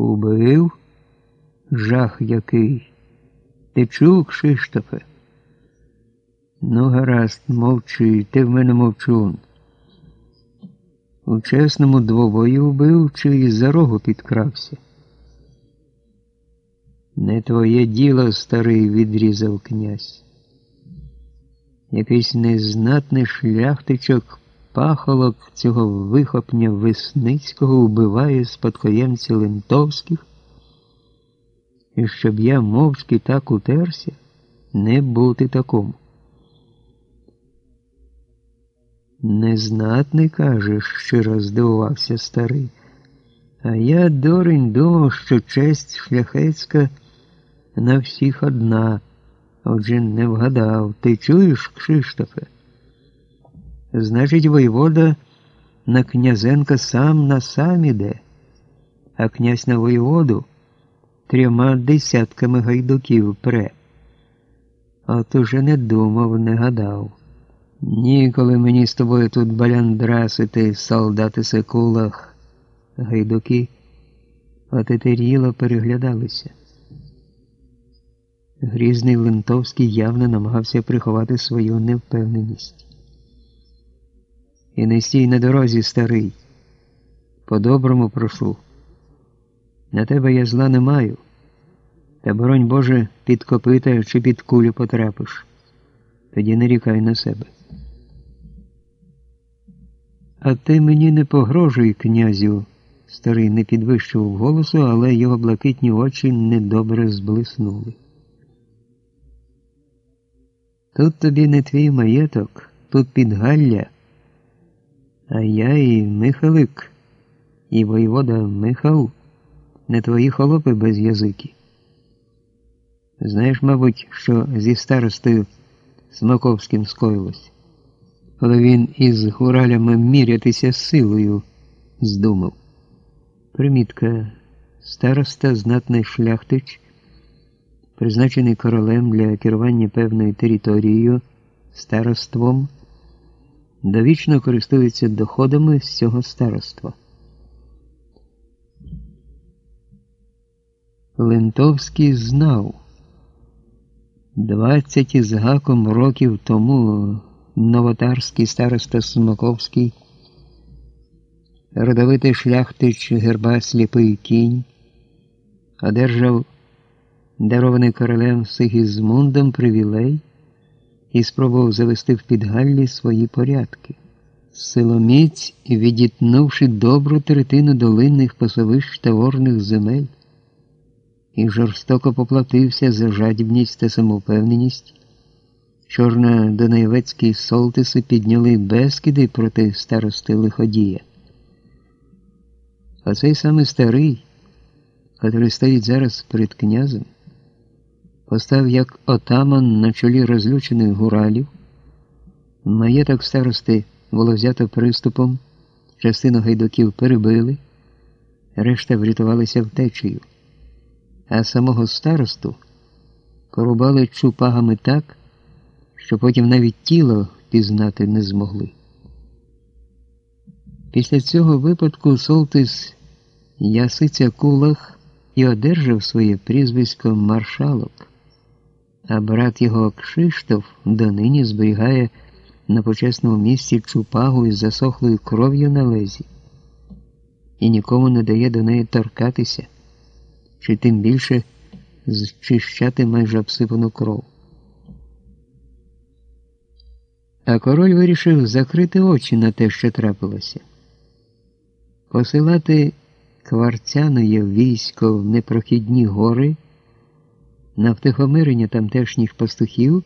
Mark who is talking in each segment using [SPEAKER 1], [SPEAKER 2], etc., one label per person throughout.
[SPEAKER 1] Убив? Жах який. Ти чув, Кшиштофе? Ну, гаразд, мовчи, ти в мене мовчун. У чесному двобої вбив чи із за рогу підкрався? Не твоє діло, старий, відрізав князь. Якийсь незнатний шляхтичок пахолок цього вихопня Весницького вбиває спадкоємця Лентовських, і щоб я мовчки так утерся, не бути такому. Незнатний, кажеш, щиро здивувався старий. А я, дурень, думав, що честь шляхетська на всіх одна. Отже, не вгадав. Ти чуєш, Кшиштофе? Значить, воєвода на князенка сам на сам іде, а князь на воєводу трьома десятками гайдуків пре. От уже не думав, не гадав. Ніколи мені з тобою тут баляндрасити, солдати секулах, гайдуки, отетеріло переглядалися. Грізний Лентовський явно намагався приховати свою невпевненість. І не стій на дорозі, старий. По-доброму прошу. На тебе я зла не маю, та, боронь Боже, під копита чи під кулю потрапиш. Тоді не рікай на себе. А ти мені не погрожуй, князю. Старий не підвищував голосу, але його блакитні очі недобре зблиснули. Тут тобі не твій маєток, тут підгалля. А я і Михалик, і воєвода Михал, не твої холопи без язики. Знаєш, мабуть, що зі старостою Смаковським скоїлось, коли він із гуралями мірятися силою здумав. Примітка староста знатний шляхтич призначений королем для керування певною територією, староством, довічно користується доходами з цього староства. Лентовський знав, двадцять із гаком років тому новотарський староста Смоковський, родовитий шляхтич герба сліпий кінь, одержав дарований королем Сигізмундом привілей і спробував завести в підгаллі свої порядки. Силоміць, відітнувши добру третину долинних пасовищ та ворних земель, і жорстоко поплатився за жадібність та самовпевненість, чорно донаєвецькі солтиси підняли безкиди проти старости лиходія. А цей самий старий, який стоїть зараз перед князем, постав як отаман на чолі розлючених гуралів. Маєток старости було взято приступом, частину гайдуків перебили, решта врятувалися втечею, а самого старосту порубали чупагами так, що потім навіть тіло пізнати не змогли. Після цього випадку Солтис Ясиця Кулах і одержав своє прізвисько маршалок а брат його Кшиштоф донині зберігає на почесному місці чупагу із засохлою кров'ю на лезі і нікому не дає до неї торкатися, чи тим більше зчищати майже обсипану кров. А король вирішив закрити очі на те, що трапилося, посилати кварцяноє військо в непрохідні гори на втихомирення тамтешніх пастухів,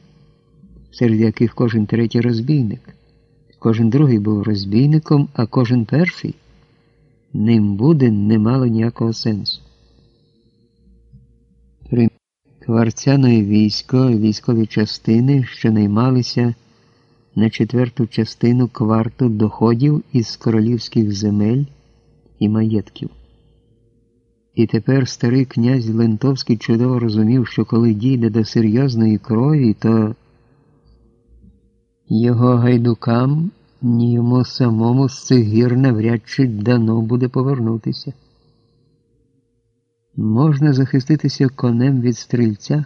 [SPEAKER 1] серед яких кожен третій розбійник, кожен другий був розбійником, а кожен перший ним буде не мало ніякого сенсу. Кварцяне військо, військові частини, що наймалися на четверту частину кварту доходів із королівських земель і маєтків. І тепер старий князь Лентовський чудово розумів, що коли дійде до серйозної крові, то його гайдукам, ні йому самому з цих гір навряд чи дано буде повернутися. Можна захиститися конем від стрільця,